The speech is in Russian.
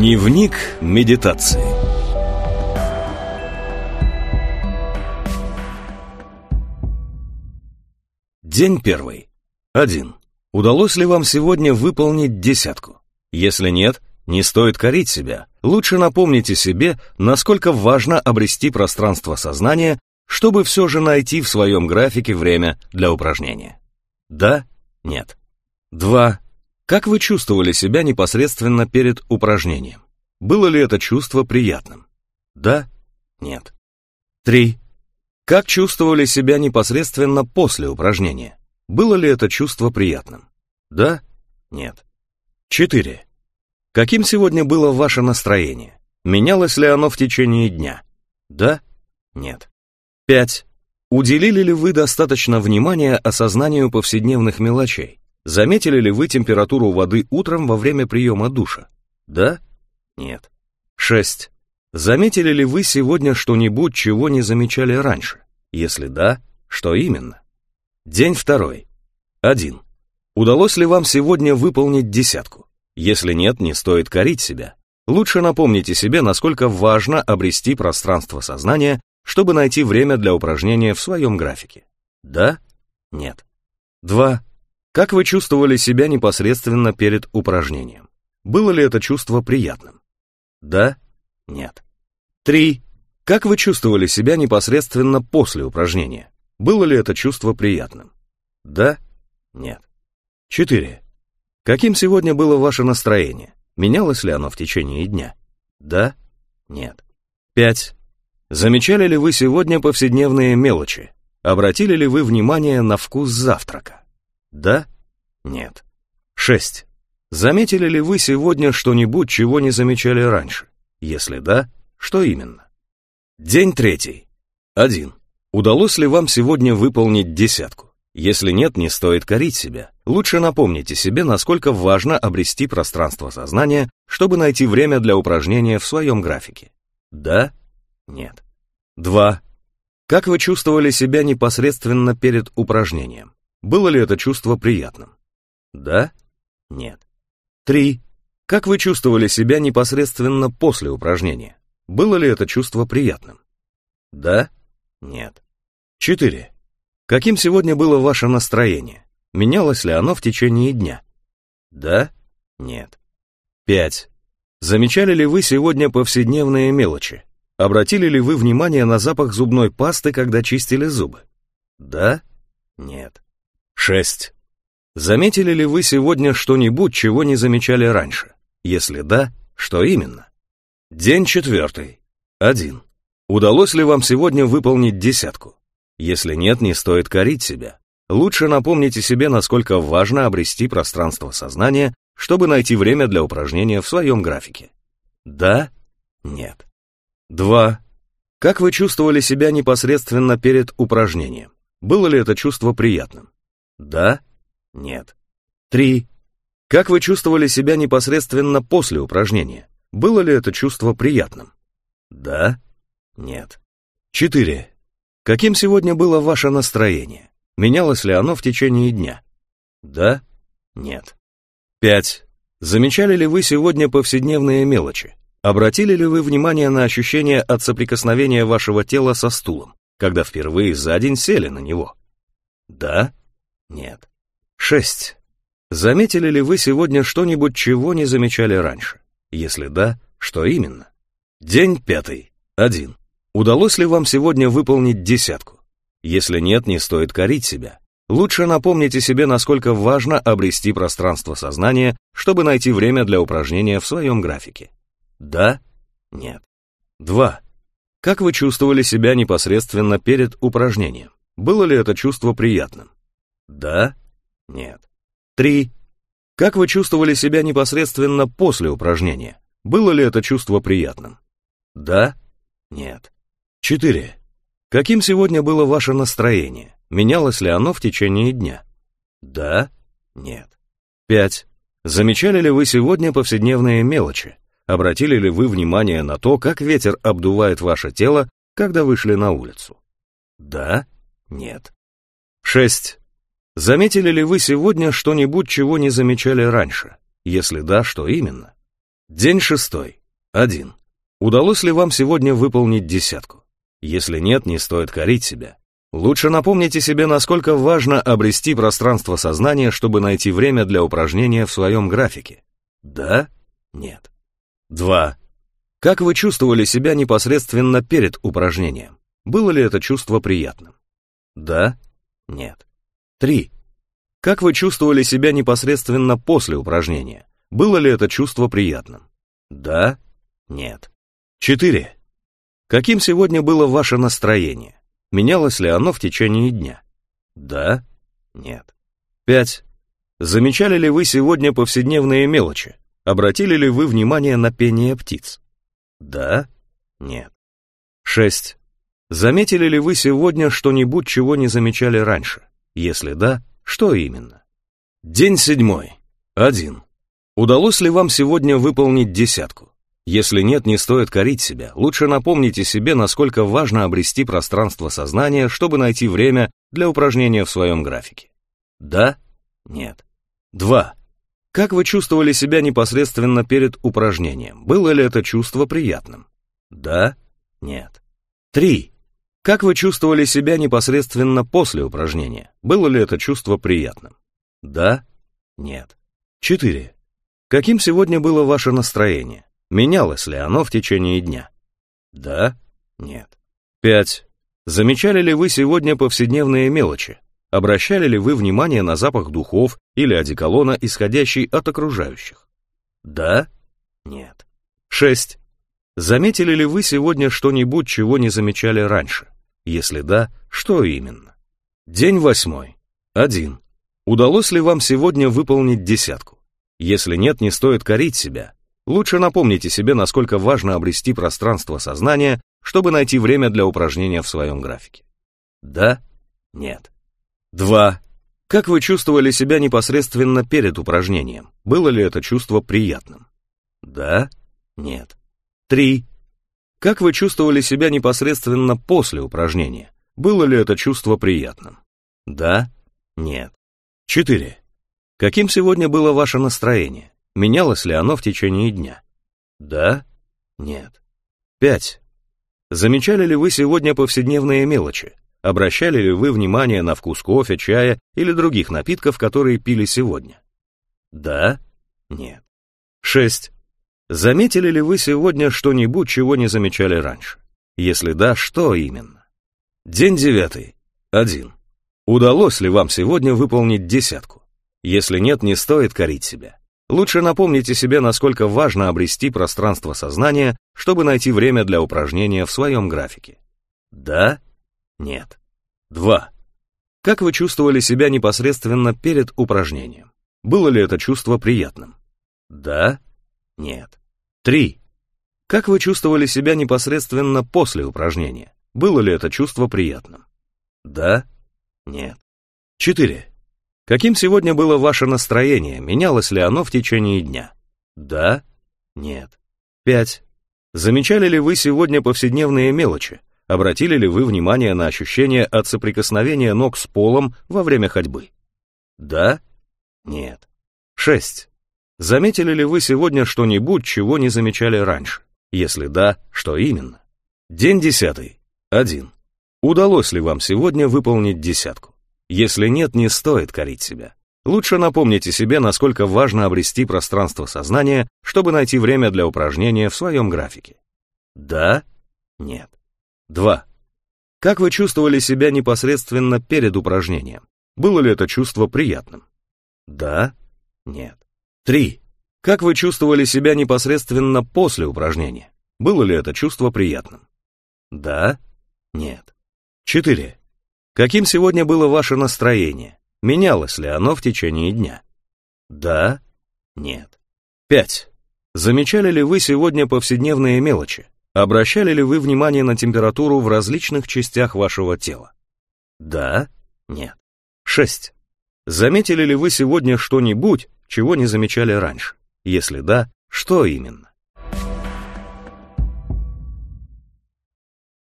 Дневник медитации День первый. Один. Удалось ли вам сегодня выполнить десятку? Если нет, не стоит корить себя. Лучше напомните себе, насколько важно обрести пространство сознания, чтобы все же найти в своем графике время для упражнения. Да? Нет. Два. Как вы чувствовали себя непосредственно перед упражнением? Было ли это чувство приятным? Да? Нет. Три. Как чувствовали себя непосредственно после упражнения? Было ли это чувство приятным? Да? Нет. Четыре. Каким сегодня было ваше настроение? Менялось ли оно в течение дня? Да? Нет. Пять. Уделили ли вы достаточно внимания осознанию повседневных мелочей? Заметили ли вы температуру воды утром во время приема душа? Да? Нет. Шесть. Заметили ли вы сегодня что-нибудь, чего не замечали раньше? Если да, что именно? День второй. Один. Удалось ли вам сегодня выполнить десятку? Если нет, не стоит корить себя. Лучше напомните себе, насколько важно обрести пространство сознания, чтобы найти время для упражнения в своем графике. Да? Нет. Два. Как вы чувствовали себя непосредственно перед упражнением? Было ли это чувство приятным? Да? Нет. Три. Как вы чувствовали себя непосредственно после упражнения? Было ли это чувство приятным? Да? Нет. Четыре. Каким сегодня было ваше настроение? Менялось ли оно в течение дня? Да? Нет. Пять. Замечали ли вы сегодня повседневные мелочи? Обратили ли вы внимание на вкус завтрака? Да? Нет. Шесть. Заметили ли вы сегодня что-нибудь, чего не замечали раньше? Если да, что именно? День третий. Один. Удалось ли вам сегодня выполнить десятку? Если нет, не стоит корить себя. Лучше напомните себе, насколько важно обрести пространство сознания, чтобы найти время для упражнения в своем графике. Да? Нет. Два. Как вы чувствовали себя непосредственно перед упражнением? Было ли это чувство приятным? Да? Нет. Три. Как вы чувствовали себя непосредственно после упражнения? Было ли это чувство приятным? Да? Нет. Четыре. Каким сегодня было ваше настроение? Менялось ли оно в течение дня? Да? Нет. Пять. Замечали ли вы сегодня повседневные мелочи? Обратили ли вы внимание на запах зубной пасты, когда чистили зубы? Да? Нет. Шесть. Заметили ли вы сегодня что-нибудь, чего не замечали раньше? Если да, что именно? День четвертый. Один. Удалось ли вам сегодня выполнить десятку? Если нет, не стоит корить себя. Лучше напомните себе, насколько важно обрести пространство сознания, чтобы найти время для упражнения в своем графике. Да? Нет. 2. Как вы чувствовали себя непосредственно перед упражнением? Было ли это чувство приятным? Да? Нет. 3. Как вы чувствовали себя непосредственно после упражнения? Было ли это чувство приятным? Да? Нет. 4. Каким сегодня было ваше настроение? Менялось ли оно в течение дня? Да? Нет. 5. Замечали ли вы сегодня повседневные мелочи? Обратили ли вы внимание на ощущение от соприкосновения вашего тела со стулом, когда впервые за день сели на него? Да? Нет. 6. Заметили ли вы сегодня что-нибудь, чего не замечали раньше? Если да, что именно? День пятый. Один. Удалось ли вам сегодня выполнить десятку? Если нет, не стоит корить себя. Лучше напомните себе, насколько важно обрести пространство сознания, чтобы найти время для упражнения в своем графике. Да? Нет. 2. Как вы чувствовали себя непосредственно перед упражнением? Было ли это чувство приятным? Да? Нет. 3. Как вы чувствовали себя непосредственно после упражнения? Было ли это чувство приятным? Да? Нет. 4. Каким сегодня было ваше настроение? Менялось ли оно в течение дня? Да? Нет. 5. Замечали ли вы сегодня повседневные мелочи? Обратили ли вы внимание на то, как ветер обдувает ваше тело, когда вышли на улицу? Да? Нет. 6. Заметили ли вы сегодня что-нибудь, чего не замечали раньше? Если да, что именно? День шестой. Один. Удалось ли вам сегодня выполнить десятку? Если нет, не стоит корить себя. Лучше напомните себе, насколько важно обрести пространство сознания, чтобы найти время для упражнения в своем графике. Да? Нет. Два. Как вы чувствовали себя непосредственно перед упражнением? Было ли это чувство приятным? Да? Нет. Три. Как вы чувствовали себя непосредственно после упражнения? Было ли это чувство приятным? Да? Нет. Четыре. Каким сегодня было ваше настроение? Менялось ли оно в течение дня? Да? Нет. Пять. Замечали ли вы сегодня повседневные мелочи? Обратили ли вы внимание на пение птиц? Да? Нет. Шесть. Заметили ли вы сегодня что-нибудь, чего не замечали раньше? Если да, что именно? День седьмой. Один. Удалось ли вам сегодня выполнить десятку? Если нет, не стоит корить себя. Лучше напомните себе, насколько важно обрести пространство сознания, чтобы найти время для упражнения в своем графике. Да? Нет. Два. Как вы чувствовали себя непосредственно перед упражнением? Было ли это чувство приятным? Да? Нет. Три. Как вы чувствовали себя непосредственно после упражнения? Было ли это чувство приятным? Да? Нет. Четыре. Каким сегодня было ваше настроение? Менялось ли оно в течение дня? Да? Нет. Пять. Замечали ли вы сегодня повседневные мелочи? Обращали ли вы внимание на запах духов или одеколона, исходящий от окружающих? Да? Нет. Шесть. Заметили ли вы сегодня что-нибудь, чего не замечали раньше? Если да, что именно? День восьмой. Один. Удалось ли вам сегодня выполнить десятку? Если нет, не стоит корить себя. Лучше напомните себе, насколько важно обрести пространство сознания, чтобы найти время для упражнения в своем графике. Да? Нет. Два. Как вы чувствовали себя непосредственно перед упражнением? Было ли это чувство приятным? Да? Нет. Три. Как вы чувствовали себя непосредственно после упражнения? Было ли это чувство приятным? Да? Нет. Четыре. Каким сегодня было ваше настроение? Менялось ли оно в течение дня? Да? Нет. Пять. Замечали ли вы сегодня повседневные мелочи? Обращали ли вы внимание на вкус кофе, чая или других напитков, которые пили сегодня? Да? Нет. Шесть. Заметили ли вы сегодня что-нибудь, чего не замечали раньше? Если да, что именно? День девятый. Один. Удалось ли вам сегодня выполнить десятку? Если нет, не стоит корить себя. Лучше напомните себе, насколько важно обрести пространство сознания, чтобы найти время для упражнения в своем графике. Да? Нет. Два. Как вы чувствовали себя непосредственно перед упражнением? Было ли это чувство приятным? Да? Нет. Три. Как вы чувствовали себя непосредственно после упражнения? Было ли это чувство приятным? Да? Нет. Четыре. Каким сегодня было ваше настроение? Менялось ли оно в течение дня? Да? Нет. Пять. Замечали ли вы сегодня повседневные мелочи? Обратили ли вы внимание на ощущение от соприкосновения ног с полом во время ходьбы? Да? Нет. Шесть. Заметили ли вы сегодня что-нибудь, чего не замечали раньше? Если да, что именно? День десятый. Один. Удалось ли вам сегодня выполнить десятку? Если нет, не стоит корить себя. Лучше напомните себе, насколько важно обрести пространство сознания, чтобы найти время для упражнения в своем графике. Да? Нет. Два. Как вы чувствовали себя непосредственно перед упражнением? Было ли это чувство приятным? Да? Нет. Три. Как вы чувствовали себя непосредственно после упражнения? Было ли это чувство приятным? Да? Нет. Четыре. Каким сегодня было ваше настроение? Менялось ли оно в течение дня? Да? Нет. Пять. Замечали ли вы сегодня повседневные мелочи? Обращали ли вы внимание на температуру в различных частях вашего тела? Да? Нет. Шесть. Заметили ли вы сегодня что-нибудь, чего не замечали раньше? Если да, что именно?